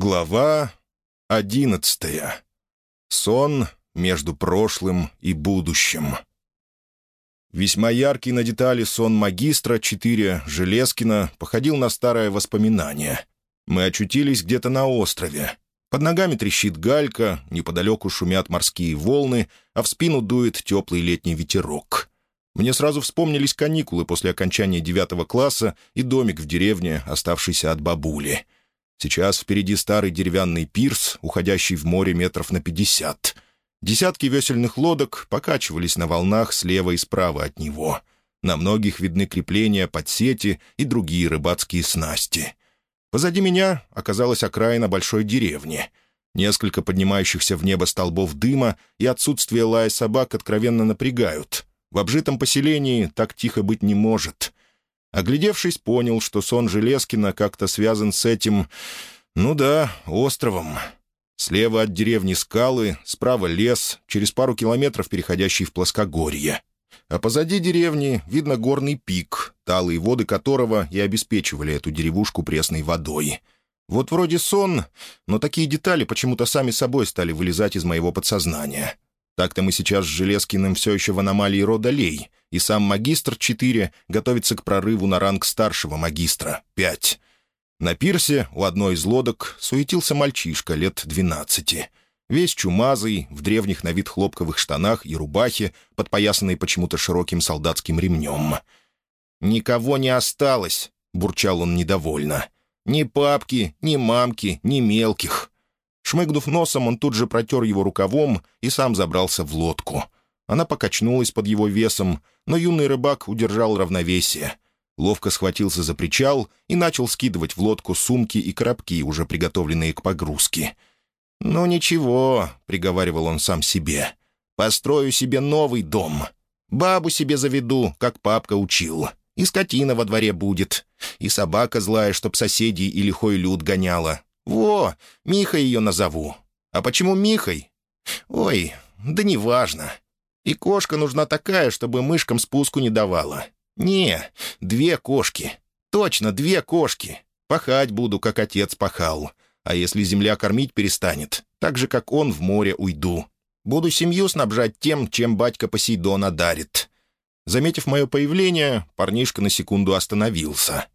Глава одиннадцатая. Сон между прошлым и будущим. Весьма яркий на детали сон магистра 4 Железкина походил на старое воспоминание. Мы очутились где-то на острове. Под ногами трещит галька, неподалеку шумят морские волны, а в спину дует теплый летний ветерок. Мне сразу вспомнились каникулы после окончания девятого класса и домик в деревне, оставшийся от бабули — Сейчас впереди старый деревянный пирс, уходящий в море метров на пятьдесят. Десятки весельных лодок покачивались на волнах слева и справа от него. На многих видны крепления под сети и другие рыбацкие снасти. Позади меня оказалась окраина большой деревни. Несколько поднимающихся в небо столбов дыма и отсутствие лая собак откровенно напрягают. В обжитом поселении так тихо быть не может. Оглядевшись, понял, что сон Железкина как-то связан с этим... Ну да, островом. Слева от деревни скалы, справа лес, через пару километров переходящий в плоскогорье. А позади деревни видно горный пик, талые воды которого и обеспечивали эту деревушку пресной водой. Вот вроде сон, но такие детали почему-то сами собой стали вылезать из моего подсознания. Так-то мы сейчас с Железкиным все еще в аномалии рода Лей, и сам магистр 4 готовится к прорыву на ранг старшего магистра 5. На пирсе у одной из лодок суетился мальчишка лет 12. Весь чумазый, в древних на вид хлопковых штанах и рубахе, подпоясанной почему-то широким солдатским ремнем. «Никого не осталось», — бурчал он недовольно. «Ни папки, ни мамки, ни мелких». Шмыгнув носом, он тут же протер его рукавом и сам забрался в лодку. Она покачнулась под его весом, но юный рыбак удержал равновесие. Ловко схватился за причал и начал скидывать в лодку сумки и коробки, уже приготовленные к погрузке. «Ну ничего», — приговаривал он сам себе, — «построю себе новый дом. Бабу себе заведу, как папка учил. И скотина во дворе будет, и собака злая, чтоб соседей и лихой люд гоняла, «Во, Миха ее назову. А почему Михой? Ой, да неважно. И кошка нужна такая, чтобы мышкам спуску не давала. Не, две кошки. Точно, две кошки. Пахать буду, как отец пахал. А если земля кормить перестанет, так же, как он в море уйду. Буду семью снабжать тем, чем батька Посейдона дарит». Заметив мое появление, парнишка на секунду остановился.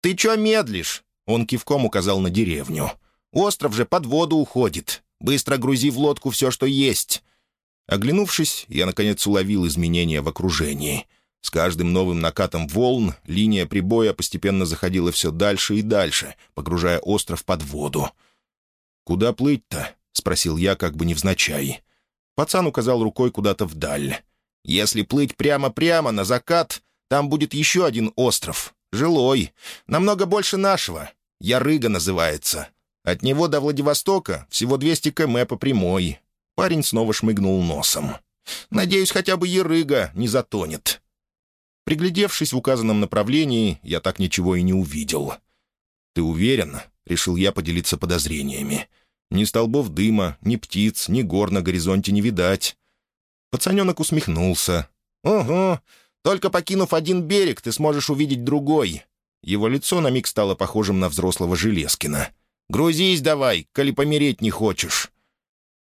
«Ты чё медлишь? Он кивком указал на деревню. «Остров же под воду уходит. Быстро грузи в лодку все, что есть». Оглянувшись, я, наконец, уловил изменения в окружении. С каждым новым накатом волн линия прибоя постепенно заходила все дальше и дальше, погружая остров под воду. «Куда плыть-то?» — спросил я, как бы невзначай. Пацан указал рукой куда-то вдаль. «Если плыть прямо-прямо на закат, там будет еще один остров. Жилой. Намного больше нашего. Ярыга называется. От него до Владивостока всего 200 км по прямой». Парень снова шмыгнул носом. «Надеюсь, хотя бы Ярыга не затонет». Приглядевшись в указанном направлении, я так ничего и не увидел. «Ты уверен?» — решил я поделиться подозрениями. «Ни столбов дыма, ни птиц, ни гор на горизонте не видать». Пацаненок усмехнулся. «Ого! Только покинув один берег, ты сможешь увидеть другой. Его лицо на миг стало похожим на взрослого Железкина. «Грузись давай, коли помереть не хочешь».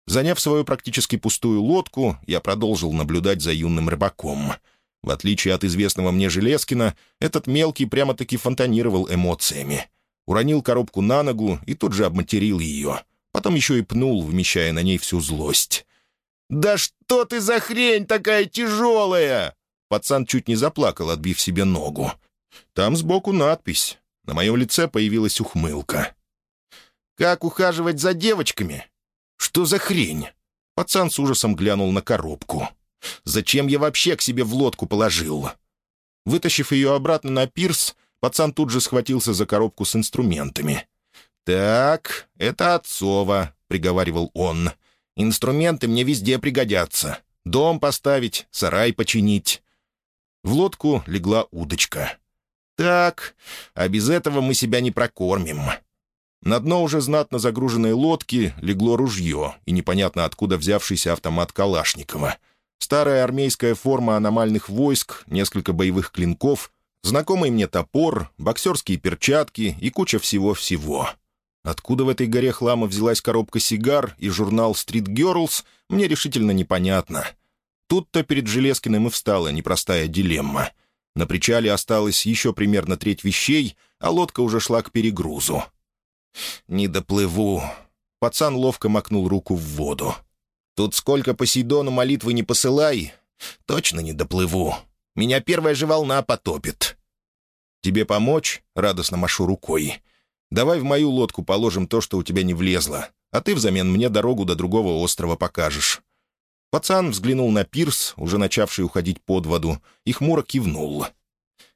Заняв свою практически пустую лодку, я продолжил наблюдать за юным рыбаком. В отличие от известного мне Железкина, этот мелкий прямо-таки фонтанировал эмоциями. Уронил коробку на ногу и тут же обматерил ее. Потом еще и пнул, вмещая на ней всю злость. «Да что ты за хрень такая тяжелая!» Пацан чуть не заплакал, отбив себе ногу. Там сбоку надпись. На моем лице появилась ухмылка. «Как ухаживать за девочками? Что за хрень?» Пацан с ужасом глянул на коробку. «Зачем я вообще к себе в лодку положил?» Вытащив ее обратно на пирс, пацан тут же схватился за коробку с инструментами. «Так, это отцова», — приговаривал он. «Инструменты мне везде пригодятся. Дом поставить, сарай починить». В лодку легла удочка. «Так, а без этого мы себя не прокормим». На дно уже знатно загруженной лодки легло ружье и непонятно откуда взявшийся автомат Калашникова. Старая армейская форма аномальных войск, несколько боевых клинков, знакомый мне топор, боксерские перчатки и куча всего-всего. Откуда в этой горе хлама взялась коробка сигар и журнал «Стрит Герлс», мне решительно непонятно. Тут-то перед Железкиным и встала непростая дилемма. На причале осталось еще примерно треть вещей, а лодка уже шла к перегрузу. «Не доплыву». Пацан ловко макнул руку в воду. «Тут сколько Посейдону молитвы не посылай, точно не доплыву. Меня первая же волна потопит». «Тебе помочь?» — радостно машу рукой. «Давай в мою лодку положим то, что у тебя не влезло, а ты взамен мне дорогу до другого острова покажешь». Пацан взглянул на пирс, уже начавший уходить под воду, и хмуро кивнул.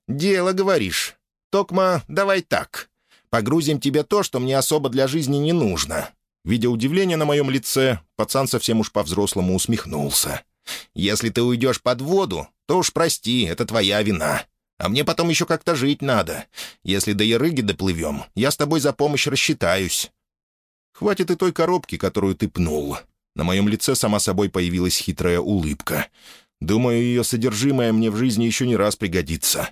«Дело, говоришь. Токма, давай так. Погрузим тебе то, что мне особо для жизни не нужно». Видя удивление на моем лице, пацан совсем уж по-взрослому усмехнулся. «Если ты уйдешь под воду, то уж прости, это твоя вина. А мне потом еще как-то жить надо. Если до Ярыги доплывем, я с тобой за помощь рассчитаюсь». «Хватит и той коробки, которую ты пнул». На моем лице сама собой появилась хитрая улыбка. «Думаю, ее содержимое мне в жизни еще не раз пригодится».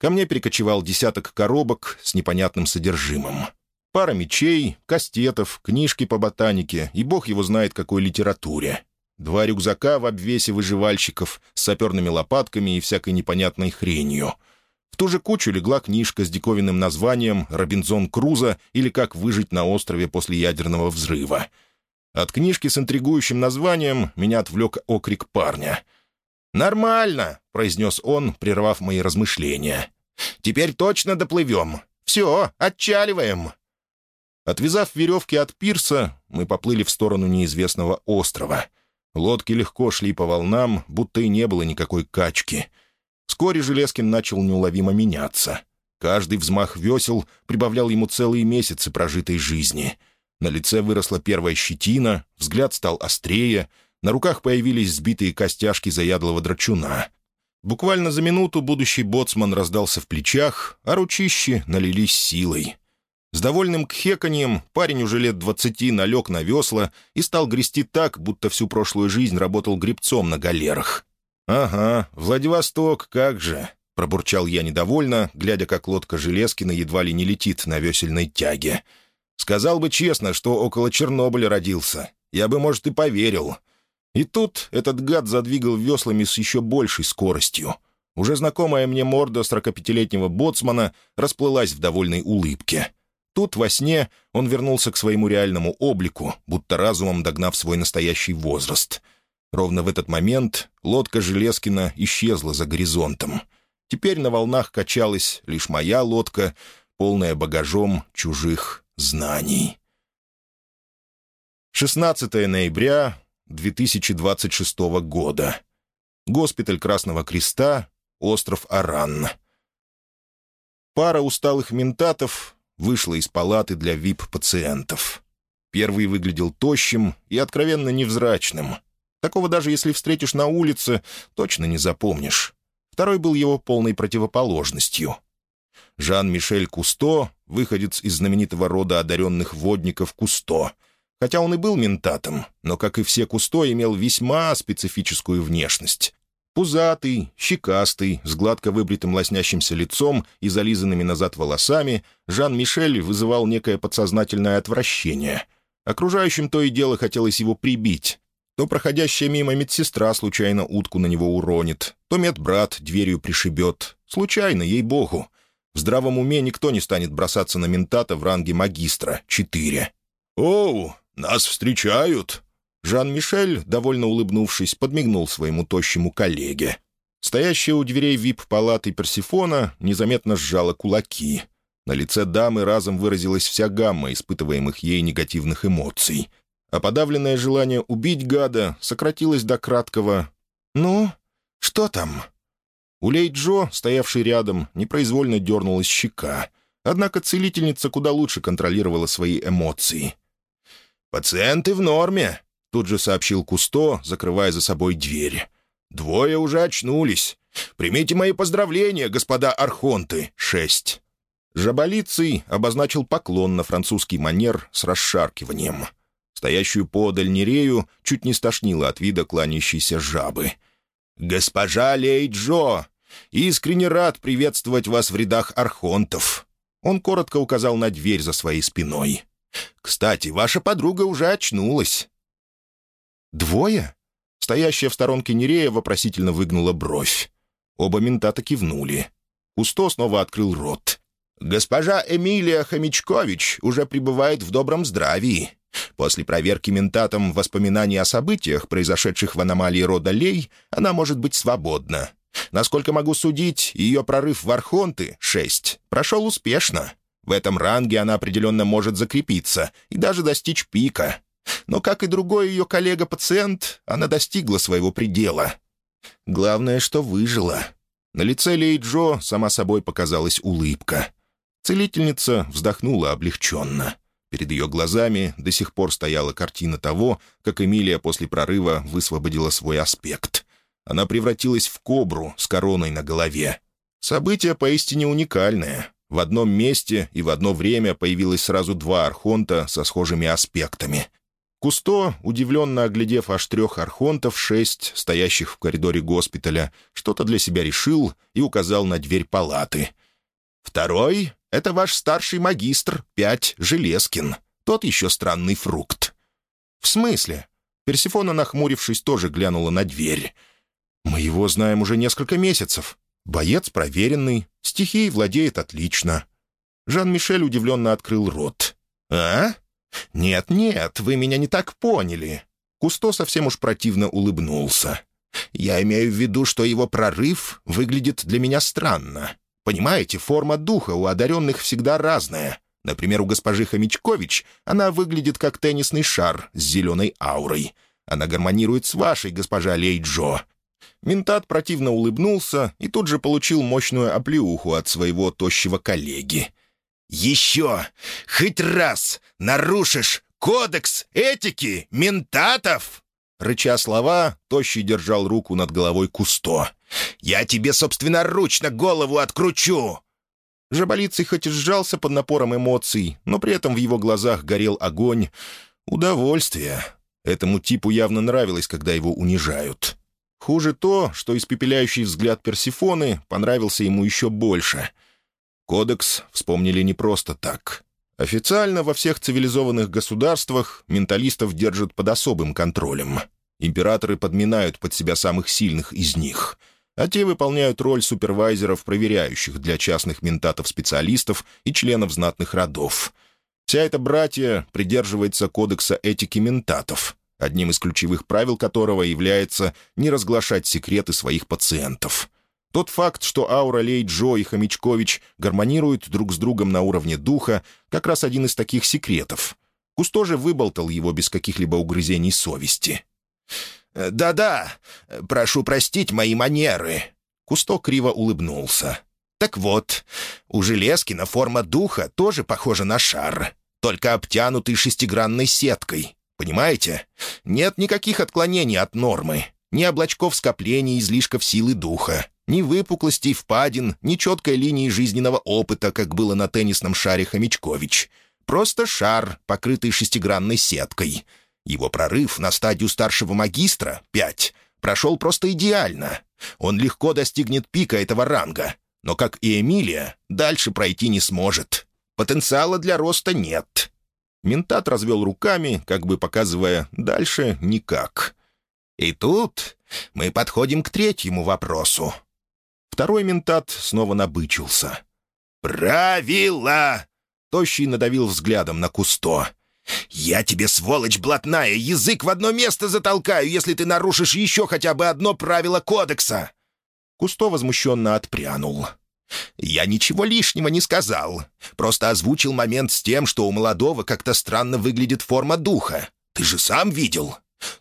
Ко мне перекочевал десяток коробок с непонятным содержимым. Пара мечей, кастетов, книжки по ботанике и бог его знает какой литературе. Два рюкзака в обвесе выживальщиков с саперными лопатками и всякой непонятной хренью. В ту же кучу легла книжка с диковинным названием «Робинзон Крузо» или «Как выжить на острове после ядерного взрыва». От книжки с интригующим названием меня отвлек окрик парня. «Нормально», — произнес он, прервав мои размышления. «Теперь точно доплывем. Все, отчаливаем». Отвязав веревки от пирса, мы поплыли в сторону неизвестного острова — Лодки легко шли по волнам, будто и не было никакой качки. Вскоре Железкин начал неуловимо меняться. Каждый взмах весел прибавлял ему целые месяцы прожитой жизни. На лице выросла первая щетина, взгляд стал острее, на руках появились сбитые костяшки заядлого драчуна. Буквально за минуту будущий боцман раздался в плечах, а ручищи налились силой. С довольным кхеканьем парень уже лет двадцати налег на весла и стал грести так, будто всю прошлую жизнь работал гребцом на галерах. «Ага, Владивосток, как же!» — пробурчал я недовольно, глядя, как лодка Железкина едва ли не летит на весельной тяге. «Сказал бы честно, что около Чернобыля родился. Я бы, может, и поверил». И тут этот гад задвигал веслами с еще большей скоростью. Уже знакомая мне морда сорокапятилетнего боцмана расплылась в довольной улыбке — Тут, во сне, он вернулся к своему реальному облику, будто разумом догнав свой настоящий возраст. Ровно в этот момент лодка Железкина исчезла за горизонтом. Теперь на волнах качалась лишь моя лодка, полная багажом чужих знаний. 16 ноября 2026 года. Госпиталь Красного Креста, остров Аран. Пара усталых ментатов вышла из палаты для вип-пациентов. Первый выглядел тощим и откровенно невзрачным. Такого даже если встретишь на улице, точно не запомнишь. Второй был его полной противоположностью. Жан-Мишель Кусто, выходец из знаменитого рода одаренных водников Кусто. Хотя он и был ментатом, но, как и все Кусто, имел весьма специфическую внешность. Пузатый, щекастый, с гладко выбритым лоснящимся лицом и зализанными назад волосами, Жан-Мишель вызывал некое подсознательное отвращение. Окружающим то и дело хотелось его прибить. То проходящая мимо медсестра случайно утку на него уронит, то медбрат дверью пришибет. Случайно, ей-богу. В здравом уме никто не станет бросаться на ментата в ранге магистра, четыре. «Оу, нас встречают!» Жан-Мишель, довольно улыбнувшись, подмигнул своему тощему коллеге. Стоящая у дверей вип-палаты Персифона незаметно сжала кулаки. На лице дамы разом выразилась вся гамма испытываемых ей негативных эмоций. А подавленное желание убить гада сократилось до краткого «Ну, что там?» У Джо, стоявший рядом, непроизвольно дернулась щека. Однако целительница куда лучше контролировала свои эмоции. «Пациенты в норме», Тут же сообщил Кусто, закрывая за собой дверь. «Двое уже очнулись. Примите мои поздравления, господа архонты. Шесть». Жаболицый обозначил поклон на французский манер с расшаркиванием. Стоящую подаль Нерею чуть не стошнило от вида кланящейся жабы. «Госпожа Лейджо, искренне рад приветствовать вас в рядах архонтов». Он коротко указал на дверь за своей спиной. Кстати, ваша подруга уже очнулась». «Двое?» Стоящая в сторонке Нерея вопросительно выгнула бровь. Оба ментата кивнули. Кусто снова открыл рот. «Госпожа Эмилия Хомячкович уже пребывает в добром здравии. После проверки ментатом воспоминаний о событиях, произошедших в аномалии рода Лей, она может быть свободна. Насколько могу судить, ее прорыв в Архонты, 6, прошел успешно. В этом ранге она определенно может закрепиться и даже достичь пика. Но, как и другой ее коллега-пациент, она достигла своего предела. Главное, что выжила. На лице Лей Джо сама собой показалась улыбка. Целительница вздохнула облегченно. Перед ее глазами до сих пор стояла картина того, как Эмилия после прорыва высвободила свой аспект. Она превратилась в кобру с короной на голове. Событие поистине уникальное. В одном месте и в одно время появилось сразу два архонта со схожими аспектами. Кусто, удивленно оглядев аж трех архонтов, шесть, стоящих в коридоре госпиталя, что-то для себя решил и указал на дверь палаты. «Второй — это ваш старший магистр, пять, Железкин. Тот еще странный фрукт». «В смысле?» Персифона, нахмурившись, тоже глянула на дверь. «Мы его знаем уже несколько месяцев. Боец проверенный, стихией владеет отлично». Жан-Мишель удивленно открыл рот. «А? Нет-нет, вы меня не так поняли». Кусто совсем уж противно улыбнулся. «Я имею в виду, что его прорыв выглядит для меня странно. Понимаете, форма духа у одаренных всегда разная. Например, у госпожи Хомячкович она выглядит как теннисный шар с зеленой аурой. Она гармонирует с вашей, госпожа Лейджо. Ментат противно улыбнулся и тут же получил мощную оплеуху от своего тощего коллеги. «Еще! Хоть раз нарушишь кодекс этики ментатов!» Рыча слова, Тощий держал руку над головой Кусто. «Я тебе собственноручно голову откручу!» Жаболицый хоть и сжался под напором эмоций, но при этом в его глазах горел огонь. Удовольствие. Этому типу явно нравилось, когда его унижают. Хуже то, что испепеляющий взгляд Персифоны понравился ему еще больше. Кодекс вспомнили не просто так. Официально во всех цивилизованных государствах менталистов держат под особым контролем. Императоры подминают под себя самых сильных из них, а те выполняют роль супервайзеров, проверяющих для частных ментатов-специалистов и членов знатных родов. Вся эта братья придерживается кодекса этики ментатов, одним из ключевых правил которого является не разглашать секреты своих пациентов. Тот факт, что аура Лей Джо и Хомячкович гармонируют друг с другом на уровне духа, как раз один из таких секретов. Кусто же выболтал его без каких-либо угрызений совести. «Да-да, прошу простить мои манеры». Кусто криво улыбнулся. «Так вот, у Железкина форма духа тоже похожа на шар, только обтянутый шестигранной сеткой. Понимаете? Нет никаких отклонений от нормы. Ни облачков скоплений излишков силы духа, ни выпуклостей впадин, ни четкой линии жизненного опыта, как было на теннисном шаре Хомячкович. Просто шар, покрытый шестигранной сеткой. Его прорыв на стадию старшего магистра, 5, прошел просто идеально. Он легко достигнет пика этого ранга, но, как и Эмилия, дальше пройти не сможет. Потенциала для роста нет. Ментат развел руками, как бы показывая «дальше никак». И тут мы подходим к третьему вопросу. Второй ментат снова набычился. «Правила!» — Тощий надавил взглядом на Кусто. «Я тебе, сволочь блатная, язык в одно место затолкаю, если ты нарушишь еще хотя бы одно правило кодекса!» Кусто возмущенно отпрянул. «Я ничего лишнего не сказал. Просто озвучил момент с тем, что у молодого как-то странно выглядит форма духа. Ты же сам видел.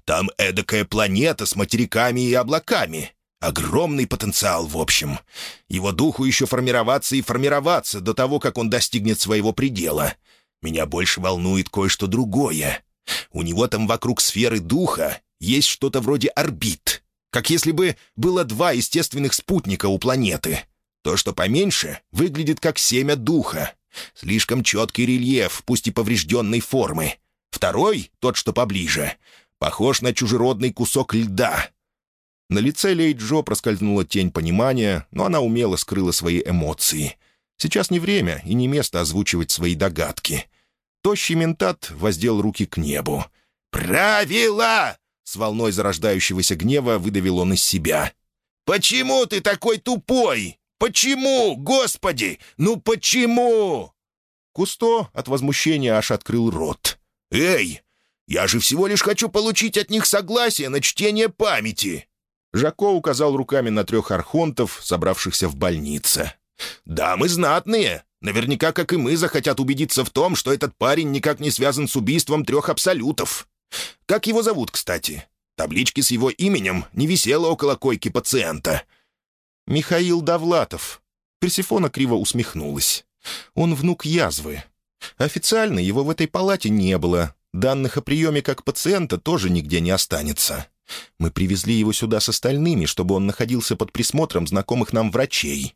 Там эдакая планета с материками и облаками. Огромный потенциал, в общем. Его духу еще формироваться и формироваться до того, как он достигнет своего предела. Меня больше волнует кое-что другое. У него там вокруг сферы духа есть что-то вроде орбит. Как если бы было два естественных спутника у планеты. То, что поменьше, выглядит как семя духа. Слишком четкий рельеф, пусть и поврежденной формы. Второй, тот, что поближе, похож на чужеродный кусок льда. На лице Лей Джо проскользнула тень понимания, но она умело скрыла свои эмоции. Сейчас не время и не место озвучивать свои догадки. Тощий ментат воздел руки к небу. «Правила!» — с волной зарождающегося гнева выдавил он из себя. «Почему ты такой тупой? Почему, Господи? Ну почему?» Кусто от возмущения аж открыл рот. «Эй, я же всего лишь хочу получить от них согласие на чтение памяти!» Жако указал руками на трех архонтов, собравшихся в больнице. «Да, мы знатные. Наверняка, как и мы, захотят убедиться в том, что этот парень никак не связан с убийством трех абсолютов. Как его зовут, кстати? Таблички с его именем не висело около койки пациента». «Михаил Давлатов». Персифона криво усмехнулась. «Он внук язвы. Официально его в этой палате не было. Данных о приеме как пациента тоже нигде не останется. Мы привезли его сюда с остальными, чтобы он находился под присмотром знакомых нам врачей».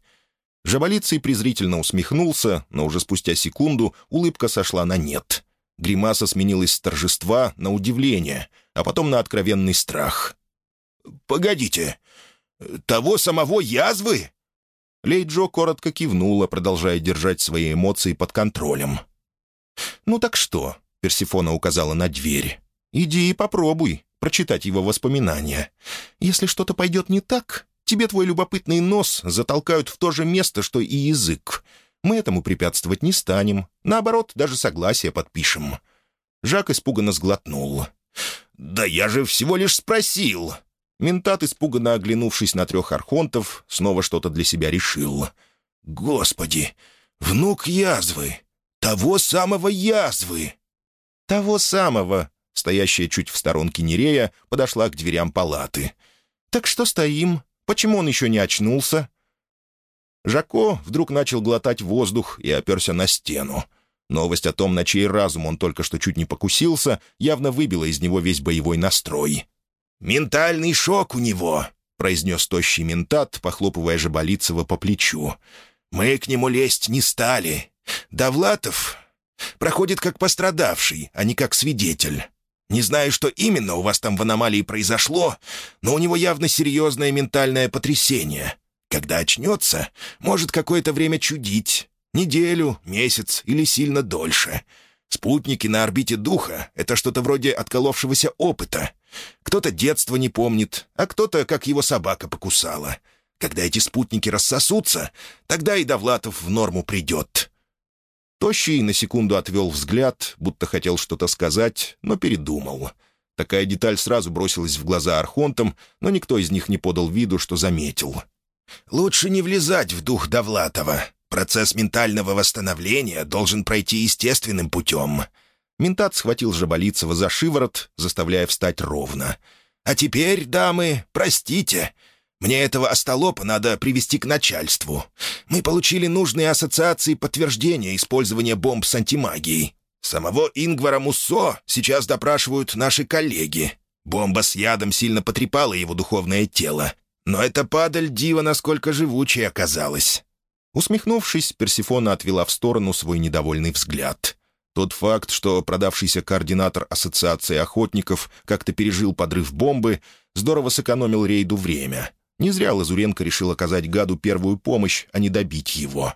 Жаболицый презрительно усмехнулся, но уже спустя секунду улыбка сошла на нет. Гримаса сменилась с торжества на удивление, а потом на откровенный страх. «Погодите, того самого язвы?» Лейджо коротко кивнула, продолжая держать свои эмоции под контролем. «Ну так что?» — Персифона указала на дверь. «Иди и попробуй прочитать его воспоминания. Если что-то пойдет не так, тебе твой любопытный нос затолкают в то же место, что и язык. Мы этому препятствовать не станем. Наоборот, даже согласие подпишем». Жак испуганно сглотнул. «Да я же всего лишь спросил!» Ментат, испуганно оглянувшись на трех архонтов, снова что-то для себя решил. «Господи! Внук язвы! Того самого язвы!» «Того самого!» Стоящая чуть в сторонке Нерея подошла к дверям палаты. «Так что стоим? Почему он еще не очнулся?» Жако вдруг начал глотать воздух и оперся на стену. Новость о том, на чей разум он только что чуть не покусился, явно выбила из него весь боевой настрой. «Ментальный шок у него», — произнес тощий ментат, похлопывая Жаболицева по плечу. «Мы к нему лезть не стали. Давлатов проходит как пострадавший, а не как свидетель. Не знаю, что именно у вас там в аномалии произошло, но у него явно серьезное ментальное потрясение. Когда очнется, может какое-то время чудить. Неделю, месяц или сильно дольше. Спутники на орбите духа — это что-то вроде отколовшегося опыта. Кто-то детство не помнит, а кто-то, как его собака покусала. Когда эти спутники рассосутся, тогда и Довлатов в норму придет». Тощий на секунду отвел взгляд, будто хотел что-то сказать, но передумал. Такая деталь сразу бросилась в глаза архонтам, но никто из них не подал виду, что заметил. «Лучше не влезать в дух Довлатова. Процесс ментального восстановления должен пройти естественным путем». Ментат схватил Жаболицева за шиворот, заставляя встать ровно. «А теперь, дамы, простите. Мне этого остолопа надо привести к начальству. Мы получили нужные ассоциации подтверждения использования бомб с антимагией. Самого Ингвара Муссо сейчас допрашивают наши коллеги. Бомба с ядом сильно потрепала его духовное тело. Но эта падаль дива насколько живучей оказалась. Усмехнувшись, Персифона отвела в сторону свой недовольный взгляд. Тот факт, что продавшийся координатор Ассоциации охотников как-то пережил подрыв бомбы, здорово сэкономил рейду время. Не зря Лазуренко решил оказать гаду первую помощь, а не добить его.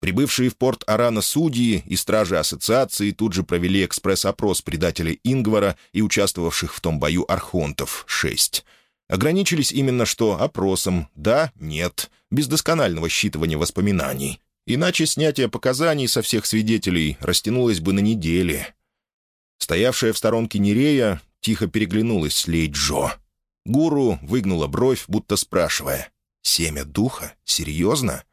Прибывшие в порт Арана судьи и стражи ассоциации тут же провели экспресс-опрос предателей Ингвара и участвовавших в том бою архонтов — шесть — ограничились именно что опросом «да», «нет», без досконального считывания воспоминаний. Иначе снятие показаний со всех свидетелей растянулось бы на недели. Стоявшая в сторонке Нерея тихо переглянулась с Лей Джо. Гуру выгнула бровь, будто спрашивая «Семя духа? Серьезно?»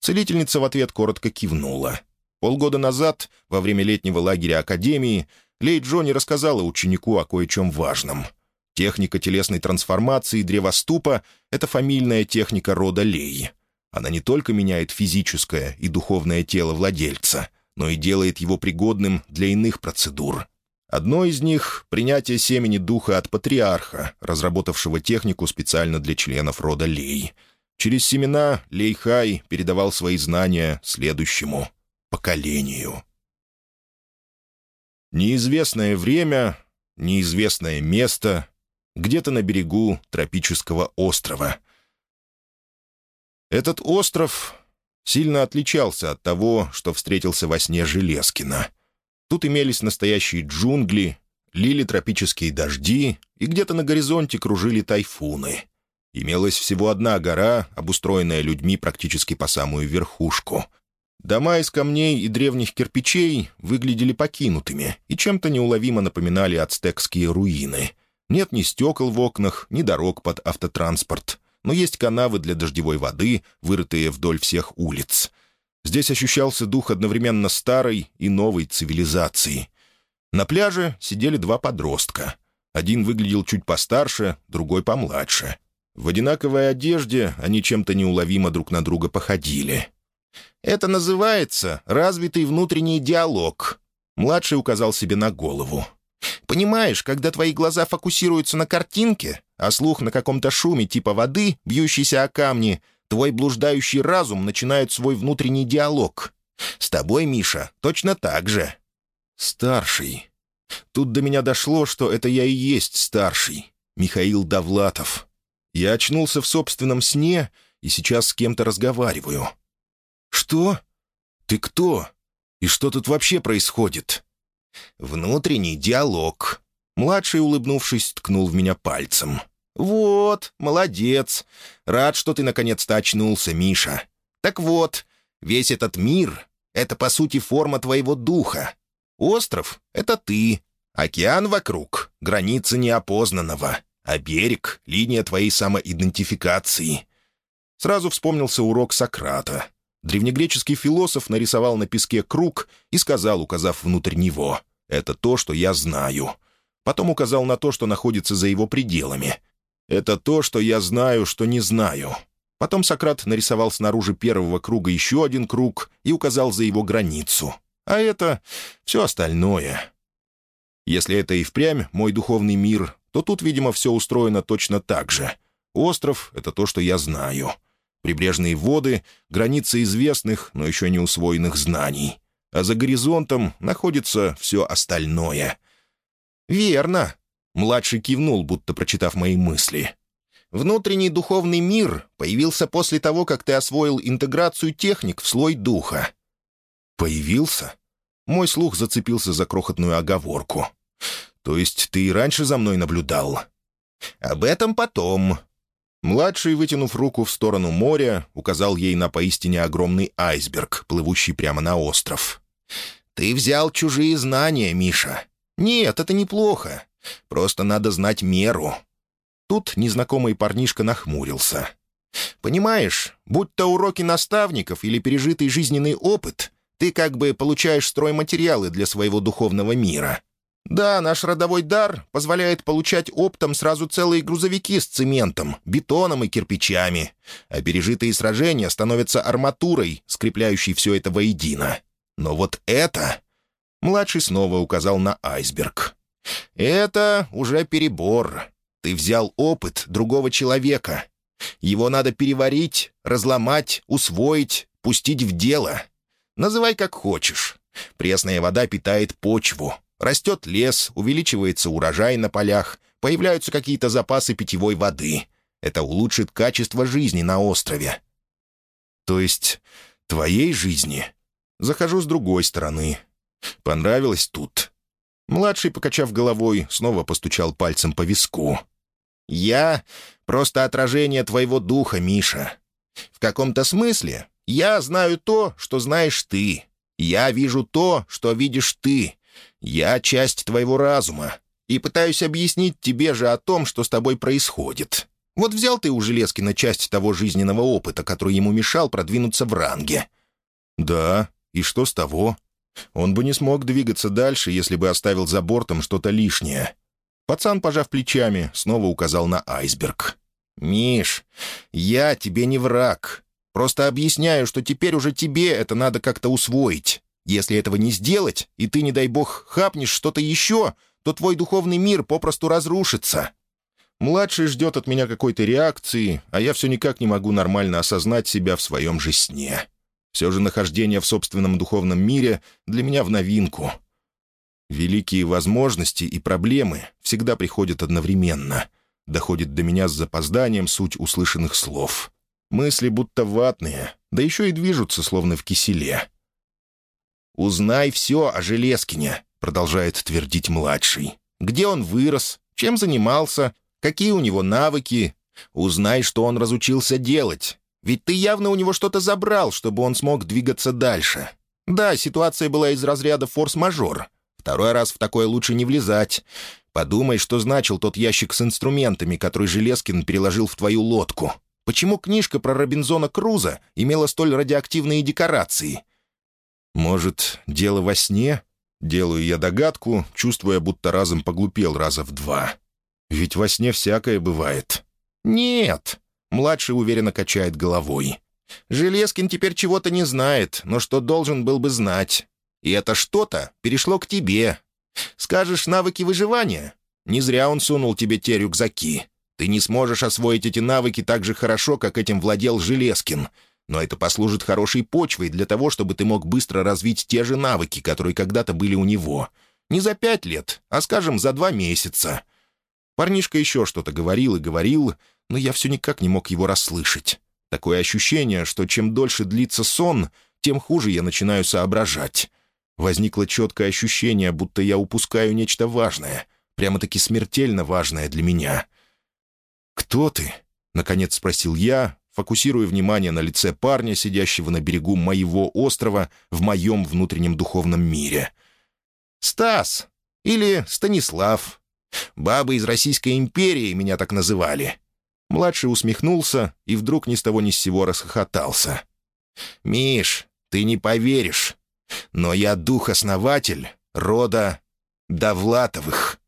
Целительница в ответ коротко кивнула. Полгода назад, во время летнего лагеря Академии, Лей Джо не рассказала ученику о кое-чем важном — Техника телесной трансформации древоступа — это фамильная техника рода Лей. Она не только меняет физическое и духовное тело владельца, но и делает его пригодным для иных процедур. Одно из них — принятие семени духа от патриарха, разработавшего технику специально для членов рода Лей. Через семена Лейхай передавал свои знания следующему поколению. Неизвестное время, неизвестное место, где-то на берегу тропического острова. Этот остров сильно отличался от того, что встретился во сне Железкина. Тут имелись настоящие джунгли, лили тропические дожди, и где-то на горизонте кружили тайфуны. Имелась всего одна гора, обустроенная людьми практически по самую верхушку. Дома из камней и древних кирпичей выглядели покинутыми и чем-то неуловимо напоминали ацтекские руины. Нет ни стекол в окнах, ни дорог под автотранспорт, но есть канавы для дождевой воды, вырытые вдоль всех улиц. Здесь ощущался дух одновременно старой и новой цивилизации. На пляже сидели два подростка. Один выглядел чуть постарше, другой помладше. В одинаковой одежде они чем-то неуловимо друг на друга походили. «Это называется развитый внутренний диалог», — младший указал себе на голову. «Понимаешь, когда твои глаза фокусируются на картинке, а слух на каком-то шуме типа воды, бьющейся о камни, твой блуждающий разум начинает свой внутренний диалог. С тобой, Миша, точно так же». «Старший. Тут до меня дошло, что это я и есть старший. Михаил Довлатов. Я очнулся в собственном сне и сейчас с кем-то разговариваю». «Что? Ты кто? И что тут вообще происходит?» «Внутренний диалог». Младший, улыбнувшись, ткнул в меня пальцем. «Вот, молодец. Рад, что ты наконец-то очнулся, Миша. Так вот, весь этот мир — это, по сути, форма твоего духа. Остров — это ты, океан вокруг — граница неопознанного, а берег — линия твоей самоидентификации». Сразу вспомнился урок Сократа. Древнегреческий философ нарисовал на песке круг и сказал, указав внутрь него, «Это то, что я знаю». Потом указал на то, что находится за его пределами. «Это то, что я знаю, что не знаю». Потом Сократ нарисовал снаружи первого круга еще один круг и указал за его границу. А это все остальное. Если это и впрямь мой духовный мир, то тут, видимо, все устроено точно так же. Остров — это то, что я знаю. Прибрежные воды — границы известных, но еще не усвоенных знаний. А за горизонтом находится все остальное. «Верно», — младший кивнул, будто прочитав мои мысли. «Внутренний духовный мир появился после того, как ты освоил интеграцию техник в слой духа. «Появился?» Мой слух зацепился за крохотную оговорку. «То есть ты и раньше за мной наблюдал?» «Об этом потом». Младший, вытянув руку в сторону моря, указал ей на поистине огромный айсберг, плывущий прямо на остров. «Ты взял чужие знания, Миша. Нет, это неплохо. Просто надо знать меру». Тут незнакомый парнишка нахмурился. «Понимаешь, будь то уроки наставников или пережитый жизненный опыт, ты как бы получаешь стройматериалы для своего духовного мира. Да, наш родовой дар позволяет получать оптом сразу целые грузовики с цементом, бетоном и кирпичами, а пережитые сражения становятся арматурой, скрепляющей все это воедино. Но вот это... Младший снова указал на айсберг. «Это уже перебор. Ты взял опыт другого человека. Его надо переварить, разломать, усвоить, пустить в дело. Называй как хочешь. Пресная вода питает почву. Растет лес, увеличивается урожай на полях, появляются какие-то запасы питьевой воды. Это улучшит качество жизни на острове. То есть твоей жизни? Захожу с другой стороны. Понравилось тут. Младший, покачав головой, снова постучал пальцем по виску. «Я — просто отражение твоего духа, Миша. В каком-то смысле я знаю то, что знаешь ты. Я вижу то, что видишь ты. Я часть твоего разума. И пытаюсь объяснить тебе же о том, что с тобой происходит. Вот взял ты у Железкина часть того жизненного опыта, который ему мешал продвинуться в ранге». «Да, и что с того? Он бы не смог двигаться дальше, если бы оставил за бортом что-то лишнее». Пацан, пожав плечами, снова указал на айсберг. «Миш, я тебе не враг. Просто объясняю, что теперь уже тебе это надо как-то усвоить. Если этого не сделать, и ты, не дай бог, хапнешь что-то еще, то твой духовный мир попросту разрушится». Младший ждет от меня какой-то реакции, а я все никак не могу нормально осознать себя в своем же сне. Все же нахождение в собственном духовном мире для меня в новинку. Великие возможности и проблемы всегда приходят одновременно. Доходит до меня с запозданием суть услышанных слов. Мысли будто ватные, да еще и движутся, словно в киселе. «Узнай все о Железкине. продолжает твердить младший. «Где он вырос? Чем занимался? Какие у него навыки? Узнай, что он разучился делать. Ведь ты явно у него что-то забрал, чтобы он смог двигаться дальше. Да, ситуация была из разряда форс-мажор. Второй раз в такое лучше не влезать. Подумай, что значил тот ящик с инструментами, который Железкин переложил в твою лодку. Почему книжка про Робинзона Круза имела столь радиоактивные декорации? Может, дело во сне? Делаю я догадку, чувствуя, будто разом поглупел раза в два. Ведь во сне всякое бывает. Нет. Младший уверенно качает головой. Железкин теперь чего-то не знает, но что должен был бы знать. И это что-то перешло к тебе. Скажешь, навыки выживания? Не зря он сунул тебе те рюкзаки. Ты не сможешь освоить эти навыки так же хорошо, как этим владел Железкин. Но это послужит хорошей почвой для того, чтобы ты мог быстро развить те же навыки, которые когда-то были у него. Не за пять лет, а, скажем, за два месяца. Парнишка еще что-то говорил и говорил, но я все никак не мог его расслышать. Такое ощущение, что чем дольше длится сон, тем хуже я начинаю соображать. Возникло четкое ощущение, будто я упускаю нечто важное, прямо-таки смертельно важное для меня. «Кто ты?» — наконец спросил я, фокусируя внимание на лице парня, сидящего на берегу моего острова в моем внутреннем духовном мире. «Стас! Или Станислав. Бабы из Российской империи меня так называли». Младший усмехнулся и вдруг ни с того ни с сего расхохотался. «Миш, ты не поверишь, но я дух-основатель рода Довлатовых».